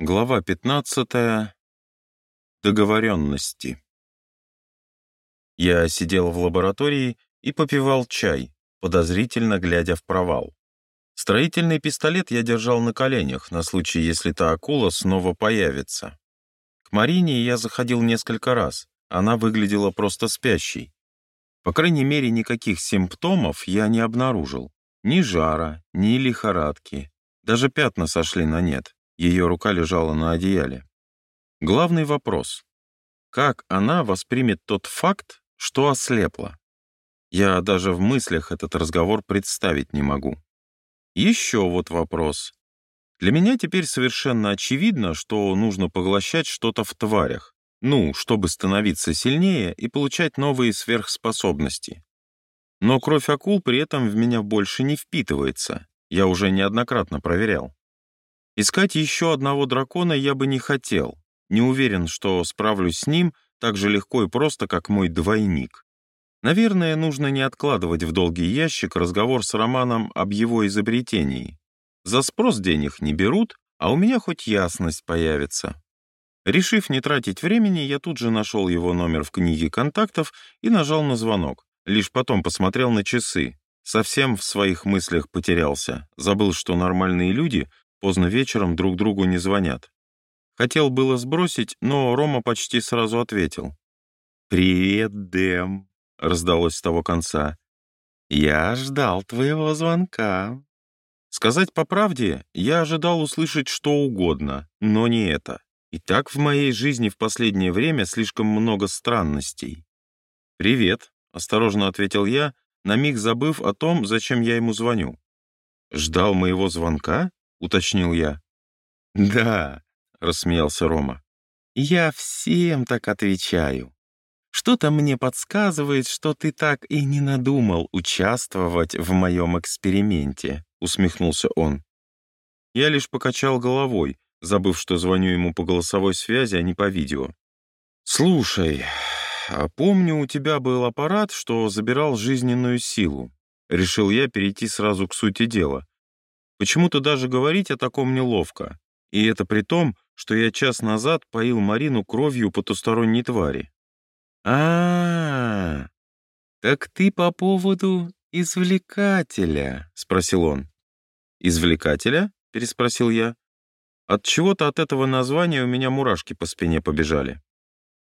Глава 15. Договоренности. Я сидел в лаборатории и попивал чай, подозрительно глядя в провал. Строительный пистолет я держал на коленях, на случай, если та акула снова появится. К Марине я заходил несколько раз, она выглядела просто спящей. По крайней мере, никаких симптомов я не обнаружил. Ни жара, ни лихорадки. Даже пятна сошли на нет. Ее рука лежала на одеяле. Главный вопрос. Как она воспримет тот факт, что ослепла? Я даже в мыслях этот разговор представить не могу. Еще вот вопрос. Для меня теперь совершенно очевидно, что нужно поглощать что-то в тварях, ну, чтобы становиться сильнее и получать новые сверхспособности. Но кровь акул при этом в меня больше не впитывается, я уже неоднократно проверял. Искать еще одного дракона я бы не хотел. Не уверен, что справлюсь с ним так же легко и просто, как мой двойник. Наверное, нужно не откладывать в долгий ящик разговор с Романом об его изобретении. За спрос денег не берут, а у меня хоть ясность появится. Решив не тратить времени, я тут же нашел его номер в книге контактов и нажал на звонок. Лишь потом посмотрел на часы. Совсем в своих мыслях потерялся. Забыл, что нормальные люди Поздно вечером друг другу не звонят. Хотел было сбросить, но Рома почти сразу ответил. «Привет, Дэм», — раздалось с того конца. «Я ждал твоего звонка». Сказать по правде, я ожидал услышать что угодно, но не это. И так в моей жизни в последнее время слишком много странностей. «Привет», — осторожно ответил я, на миг забыв о том, зачем я ему звоню. «Ждал моего звонка?» — уточнил я. «Да», — рассмеялся Рома. «Я всем так отвечаю. Что-то мне подсказывает, что ты так и не надумал участвовать в моем эксперименте», — усмехнулся он. Я лишь покачал головой, забыв, что звоню ему по голосовой связи, а не по видео. «Слушай, а помню, у тебя был аппарат, что забирал жизненную силу. Решил я перейти сразу к сути дела. Почему-то даже говорить о таком неловко. И это при том, что я час назад поил Марину кровью потусторонней твари. а, -а, -а так ты по поводу извлекателя?» — спросил он. «Извлекателя?» — переспросил я. От чего-то от этого названия у меня мурашки по спине побежали.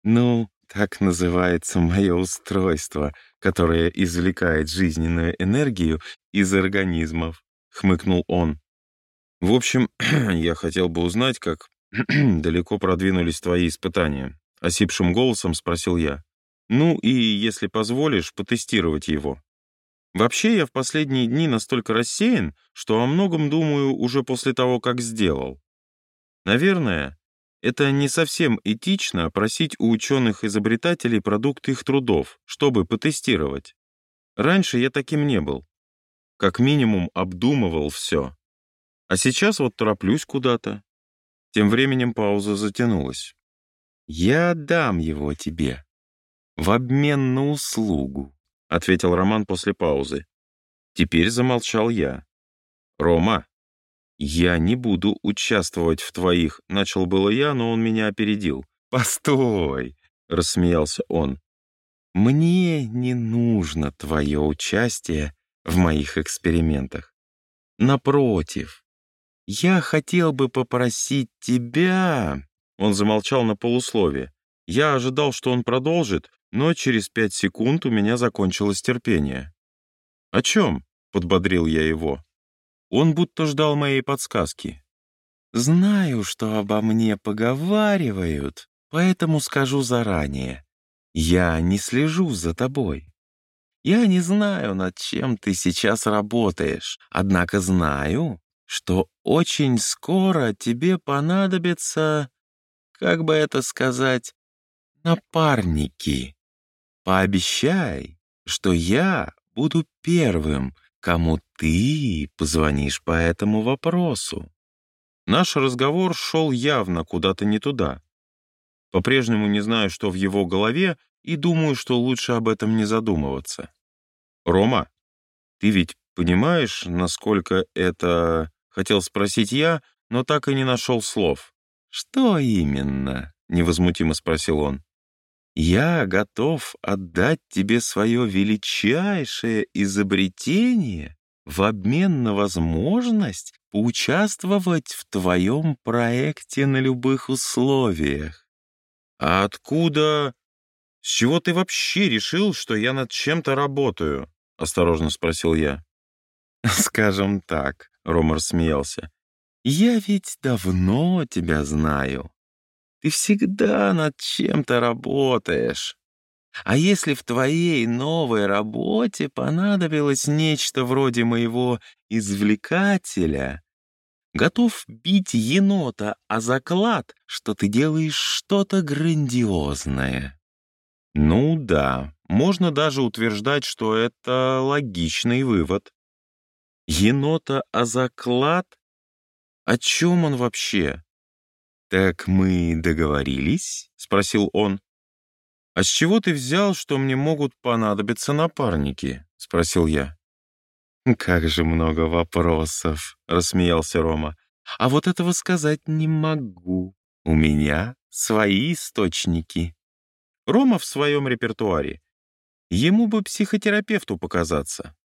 «Ну, так называется мое устройство, которое извлекает жизненную энергию из организмов», — хмыкнул он. «В общем, я хотел бы узнать, как далеко продвинулись твои испытания», — осипшим голосом спросил я. «Ну и, если позволишь, потестировать его». Вообще, я в последние дни настолько рассеян, что о многом думаю уже после того, как сделал. Наверное, это не совсем этично просить у ученых-изобретателей продукты их трудов, чтобы потестировать. Раньше я таким не был как минимум обдумывал все. А сейчас вот тороплюсь куда-то. Тем временем пауза затянулась. «Я дам его тебе. В обмен на услугу», — ответил Роман после паузы. Теперь замолчал я. «Рома, я не буду участвовать в твоих...» Начал было я, но он меня опередил. «Постой!» — рассмеялся он. «Мне не нужно твое участие в моих экспериментах. Напротив, я хотел бы попросить тебя...» Он замолчал на полусловие. Я ожидал, что он продолжит, но через пять секунд у меня закончилось терпение. «О чем?» — подбодрил я его. Он будто ждал моей подсказки. «Знаю, что обо мне поговаривают, поэтому скажу заранее. Я не слежу за тобой. Я не знаю, над чем ты сейчас работаешь, однако знаю, что очень скоро тебе понадобятся, как бы это сказать, напарники. Пообещай, что я буду первым, кому ты позвонишь по этому вопросу. Наш разговор шел явно куда-то не туда. По-прежнему не знаю, что в его голове, и думаю, что лучше об этом не задумываться. «Рома, ты ведь понимаешь, насколько это...» — хотел спросить я, но так и не нашел слов. «Что именно?» — невозмутимо спросил он. «Я готов отдать тебе свое величайшее изобретение в обмен на возможность поучаствовать в твоем проекте на любых условиях». «А откуда...» «С чего ты вообще решил, что я над чем-то работаю?» — осторожно спросил я. «Скажем так», — Ромар смеялся, «я ведь давно тебя знаю. Ты всегда над чем-то работаешь. А если в твоей новой работе понадобилось нечто вроде моего извлекателя, готов бить енота о заклад, что ты делаешь что-то грандиозное». Ну да, можно даже утверждать, что это логичный вывод. Енота а заклад? О чем он вообще? Так мы договорились? Спросил он. А с чего ты взял, что мне могут понадобиться напарники? Спросил я. Как же много вопросов, рассмеялся Рома. А вот этого сказать не могу. У меня свои источники. Рома в своем репертуаре. Ему бы психотерапевту показаться.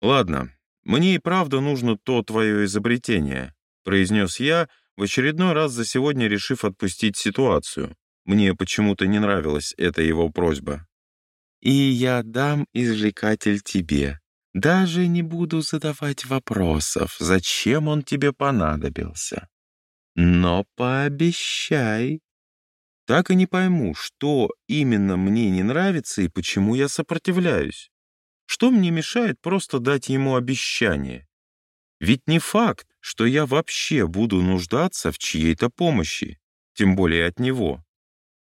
«Ладно, мне и правда нужно то твое изобретение», произнес я, в очередной раз за сегодня решив отпустить ситуацию. Мне почему-то не нравилась эта его просьба. «И я дам извлекатель тебе. Даже не буду задавать вопросов, зачем он тебе понадобился. Но пообещай, так и не пойму, что именно мне не нравится и почему я сопротивляюсь. Что мне мешает просто дать ему обещание? Ведь не факт, что я вообще буду нуждаться в чьей-то помощи, тем более от него.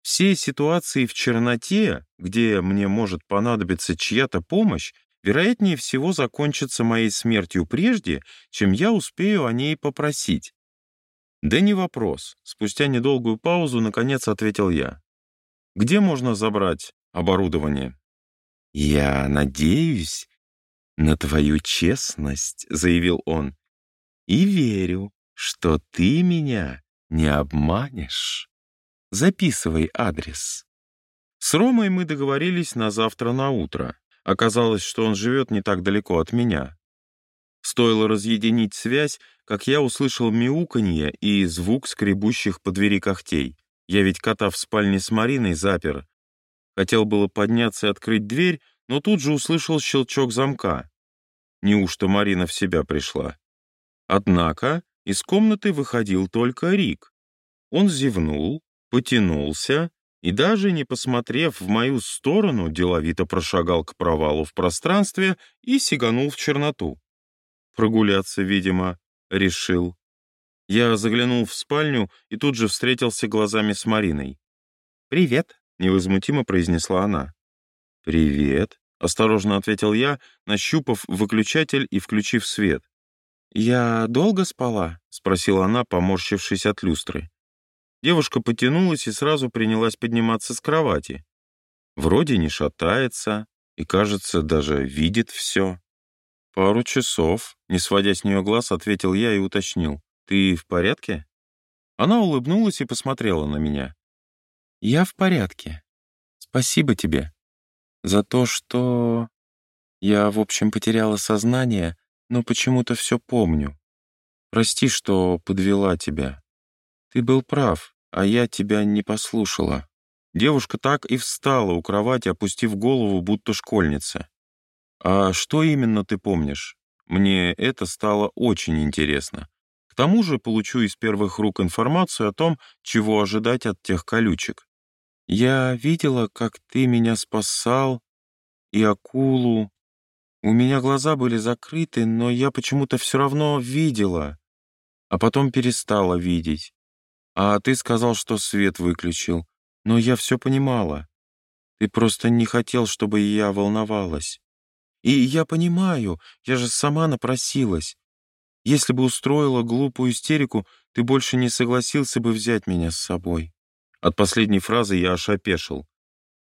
Все ситуации в черноте, где мне может понадобиться чья-то помощь, вероятнее всего закончатся моей смертью прежде, чем я успею о ней попросить. «Да не вопрос», — спустя недолгую паузу наконец ответил я. «Где можно забрать оборудование?» «Я надеюсь на твою честность», — заявил он, «и верю, что ты меня не обманешь. Записывай адрес». С Ромой мы договорились на завтра на утро. Оказалось, что он живет не так далеко от меня. Стоило разъединить связь, как я услышал мяуканье и звук скребущих по двери когтей. Я ведь кота в спальне с Мариной запер. Хотел было подняться и открыть дверь, но тут же услышал щелчок замка. Неужто Марина в себя пришла? Однако из комнаты выходил только Рик. Он зевнул, потянулся и даже не посмотрев в мою сторону, деловито прошагал к провалу в пространстве и сиганул в черноту. Прогуляться, видимо, решил. Я заглянул в спальню и тут же встретился глазами с Мариной. «Привет», — невозмутимо произнесла она. «Привет», — осторожно ответил я, нащупав выключатель и включив свет. «Я долго спала?» — спросила она, поморщившись от люстры. Девушка потянулась и сразу принялась подниматься с кровати. Вроде не шатается и, кажется, даже видит все. «Пару часов», — не сводя с нее глаз, ответил я и уточнил. «Ты в порядке?» Она улыбнулась и посмотрела на меня. «Я в порядке. Спасибо тебе за то, что... Я, в общем, потеряла сознание, но почему-то все помню. Прости, что подвела тебя. Ты был прав, а я тебя не послушала». Девушка так и встала у кровати, опустив голову, будто школьница. «А что именно ты помнишь? Мне это стало очень интересно. К тому же получу из первых рук информацию о том, чего ожидать от тех колючек. Я видела, как ты меня спасал, и акулу. У меня глаза были закрыты, но я почему-то все равно видела, а потом перестала видеть. А ты сказал, что свет выключил, но я все понимала. Ты просто не хотел, чтобы я волновалась. И я понимаю, я же сама напросилась. Если бы устроила глупую истерику, ты больше не согласился бы взять меня с собой». От последней фразы я аж опешил.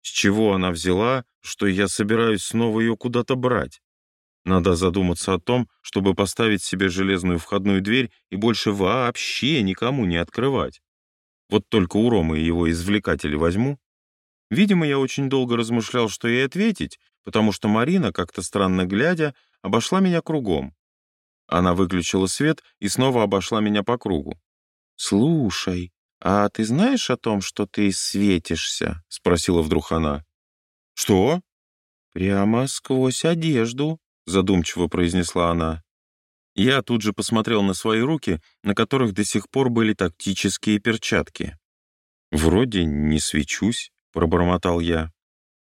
С чего она взяла, что я собираюсь снова ее куда-то брать? Надо задуматься о том, чтобы поставить себе железную входную дверь и больше вообще никому не открывать. Вот только у Ромы его извлекатели возьму. Видимо, я очень долго размышлял, что ей ответить, потому что Марина, как-то странно глядя, обошла меня кругом. Она выключила свет и снова обошла меня по кругу. «Слушай, а ты знаешь о том, что ты светишься?» — спросила вдруг она. «Что?» «Прямо сквозь одежду», — задумчиво произнесла она. Я тут же посмотрел на свои руки, на которых до сих пор были тактические перчатки. «Вроде не свечусь», — пробормотал я.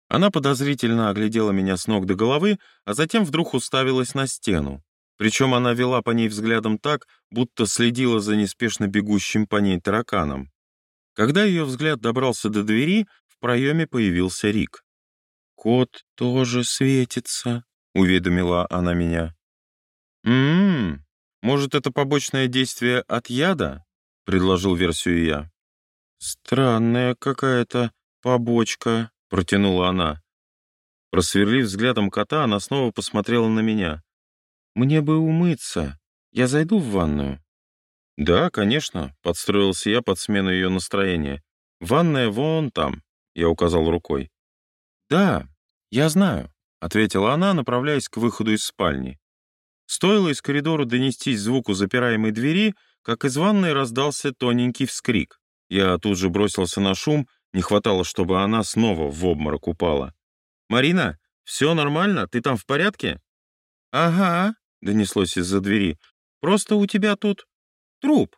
Она подозрительно оглядела меня с ног до головы, а затем вдруг уставилась на стену. Причем она вела по ней взглядом так, будто следила за неспешно бегущим по ней тараканом. Когда ее взгляд добрался до двери, в проеме появился Рик. «Кот тоже светится», — уведомила она меня. «М-м, может, это побочное действие от яда?» — предложил версию я. «Странная какая-то побочка», — протянула она. Просверлив взглядом кота, она снова посмотрела на меня. «Мне бы умыться. Я зайду в ванную?» «Да, конечно», — подстроился я под смену ее настроения. «Ванная вон там», — я указал рукой. «Да, я знаю», — ответила она, направляясь к выходу из спальни. Стоило из коридора донестись звуку запираемой двери, как из ванной раздался тоненький вскрик. Я тут же бросился на шум, не хватало, чтобы она снова в обморок упала. «Марина, все нормально? Ты там в порядке?» «Ага», — донеслось из-за двери. «Просто у тебя тут труп».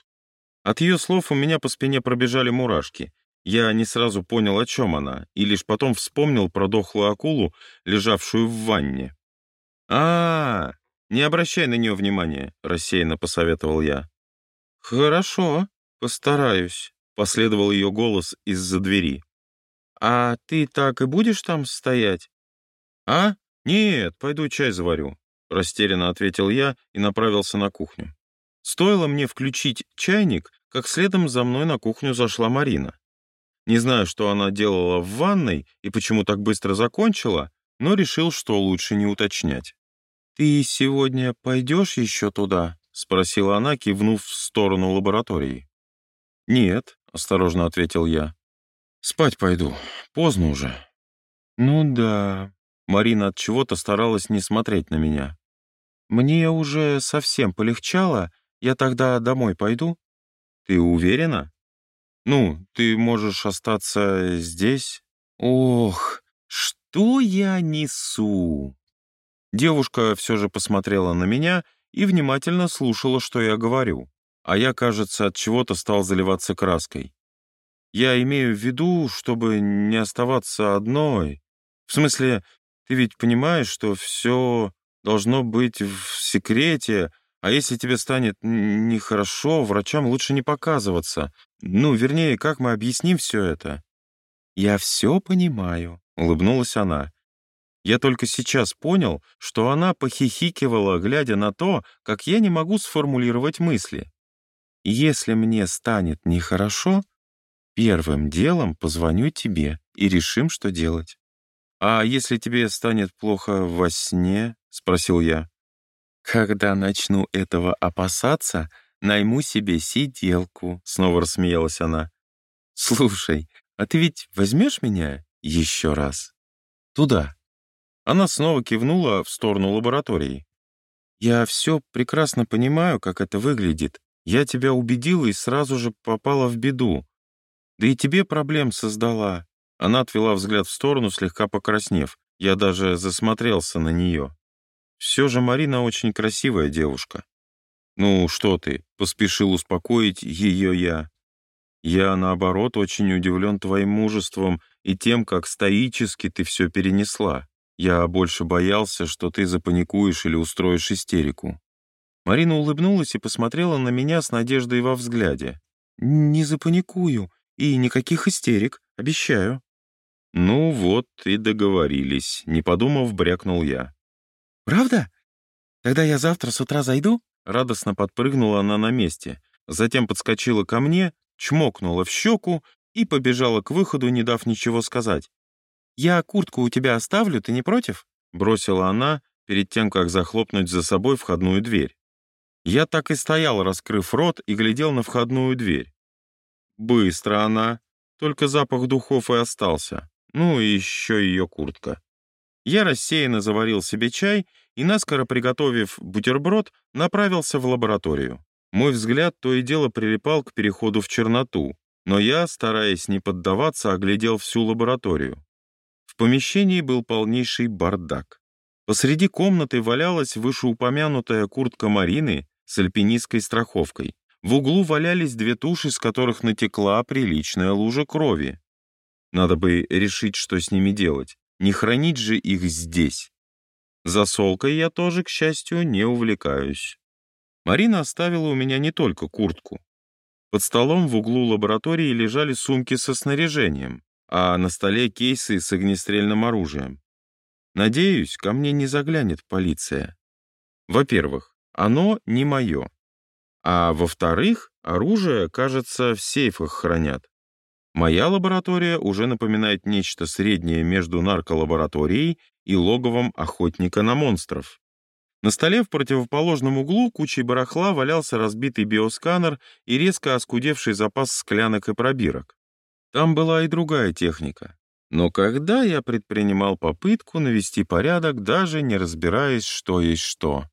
От ее слов у меня по спине пробежали мурашки. Я не сразу понял, о чем она, и лишь потом вспомнил про дохлую акулу, лежавшую в ванне. а, -а, -а не обращай на нее внимания», — рассеянно посоветовал я. «Хорошо, постараюсь», — последовал ее голос из-за двери. «А ты так и будешь там стоять?» «А? Нет, пойду чай заварю. Растерянно ответил я и направился на кухню. Стоило мне включить чайник, как следом за мной на кухню зашла Марина. Не знаю, что она делала в ванной и почему так быстро закончила, но решил, что лучше не уточнять. «Ты сегодня пойдешь еще туда?» — спросила она, кивнув в сторону лаборатории. «Нет», — осторожно ответил я. «Спать пойду. Поздно уже». «Ну да». Марина от чего-то старалась не смотреть на меня. Мне уже совсем полегчало, я тогда домой пойду. Ты уверена? Ну, ты можешь остаться здесь. Ох, что я несу? Девушка все же посмотрела на меня и внимательно слушала, что я говорю. А я, кажется, от чего-то стал заливаться краской. Я имею в виду, чтобы не оставаться одной. В смысле, ты ведь понимаешь, что все должно быть в секрете, а если тебе станет нехорошо, врачам лучше не показываться. Ну, вернее, как мы объясним все это?» «Я все понимаю», — улыбнулась она. Я только сейчас понял, что она похихикивала, глядя на то, как я не могу сформулировать мысли. «Если мне станет нехорошо, первым делом позвоню тебе и решим, что делать». «А если тебе станет плохо во сне?» — спросил я. «Когда начну этого опасаться, найму себе сиделку», — снова рассмеялась она. «Слушай, а ты ведь возьмешь меня еще раз? Туда?» Она снова кивнула в сторону лаборатории. «Я все прекрасно понимаю, как это выглядит. Я тебя убедила и сразу же попала в беду. Да и тебе проблем создала. Она отвела взгляд в сторону, слегка покраснев. Я даже засмотрелся на нее. Все же Марина очень красивая девушка. Ну, что ты, поспешил успокоить ее я. Я, наоборот, очень удивлен твоим мужеством и тем, как стоически ты все перенесла. Я больше боялся, что ты запаникуешь или устроишь истерику. Марина улыбнулась и посмотрела на меня с надеждой во взгляде. «Не запаникую, и никаких истерик, обещаю». «Ну вот и договорились», — не подумав, брякнул я. «Правда? Тогда я завтра с утра зайду?» Радостно подпрыгнула она на месте, затем подскочила ко мне, чмокнула в щеку и побежала к выходу, не дав ничего сказать. «Я куртку у тебя оставлю, ты не против?» бросила она перед тем, как захлопнуть за собой входную дверь. Я так и стоял, раскрыв рот, и глядел на входную дверь. Быстро она. Только запах духов и остался. Ну и еще ее куртка. Я рассеянно заварил себе чай и, наскоро приготовив бутерброд, направился в лабораторию. Мой взгляд то и дело прилипал к переходу в черноту, но я, стараясь не поддаваться, оглядел всю лабораторию. В помещении был полнейший бардак. Посреди комнаты валялась вышеупомянутая куртка Марины с альпинистской страховкой. В углу валялись две туши, с которых натекла приличная лужа крови. Надо бы решить, что с ними делать. Не хранить же их здесь. Засолкой я тоже, к счастью, не увлекаюсь. Марина оставила у меня не только куртку. Под столом в углу лаборатории лежали сумки со снаряжением, а на столе кейсы с огнестрельным оружием. Надеюсь, ко мне не заглянет полиция. Во-первых, оно не мое. А во-вторых, оружие, кажется, в сейфах хранят. Моя лаборатория уже напоминает нечто среднее между нарколабораторией и логовом охотника на монстров. На столе в противоположном углу кучей барахла валялся разбитый биосканер и резко оскудевший запас склянок и пробирок. Там была и другая техника. Но когда я предпринимал попытку навести порядок, даже не разбираясь, что есть что.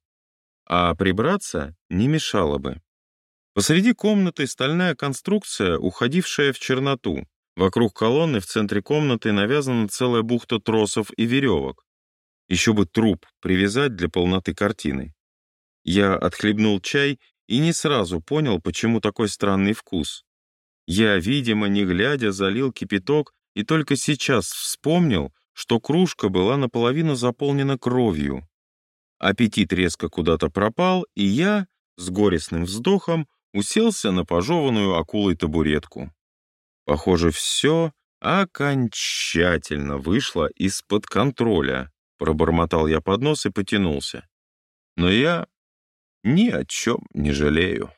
А прибраться не мешало бы. Посреди комнаты стальная конструкция, уходившая в черноту. Вокруг колонны в центре комнаты навязана целая бухта тросов и веревок. Еще бы труп привязать для полноты картины. Я отхлебнул чай и не сразу понял, почему такой странный вкус. Я, видимо, не глядя, залил кипяток и только сейчас вспомнил, что кружка была наполовину заполнена кровью. Аппетит резко куда-то пропал, и я, с горестным вздохом, уселся на пожеванную акулой табуретку. Похоже, все окончательно вышло из-под контроля, пробормотал я под нос и потянулся. Но я ни о чем не жалею.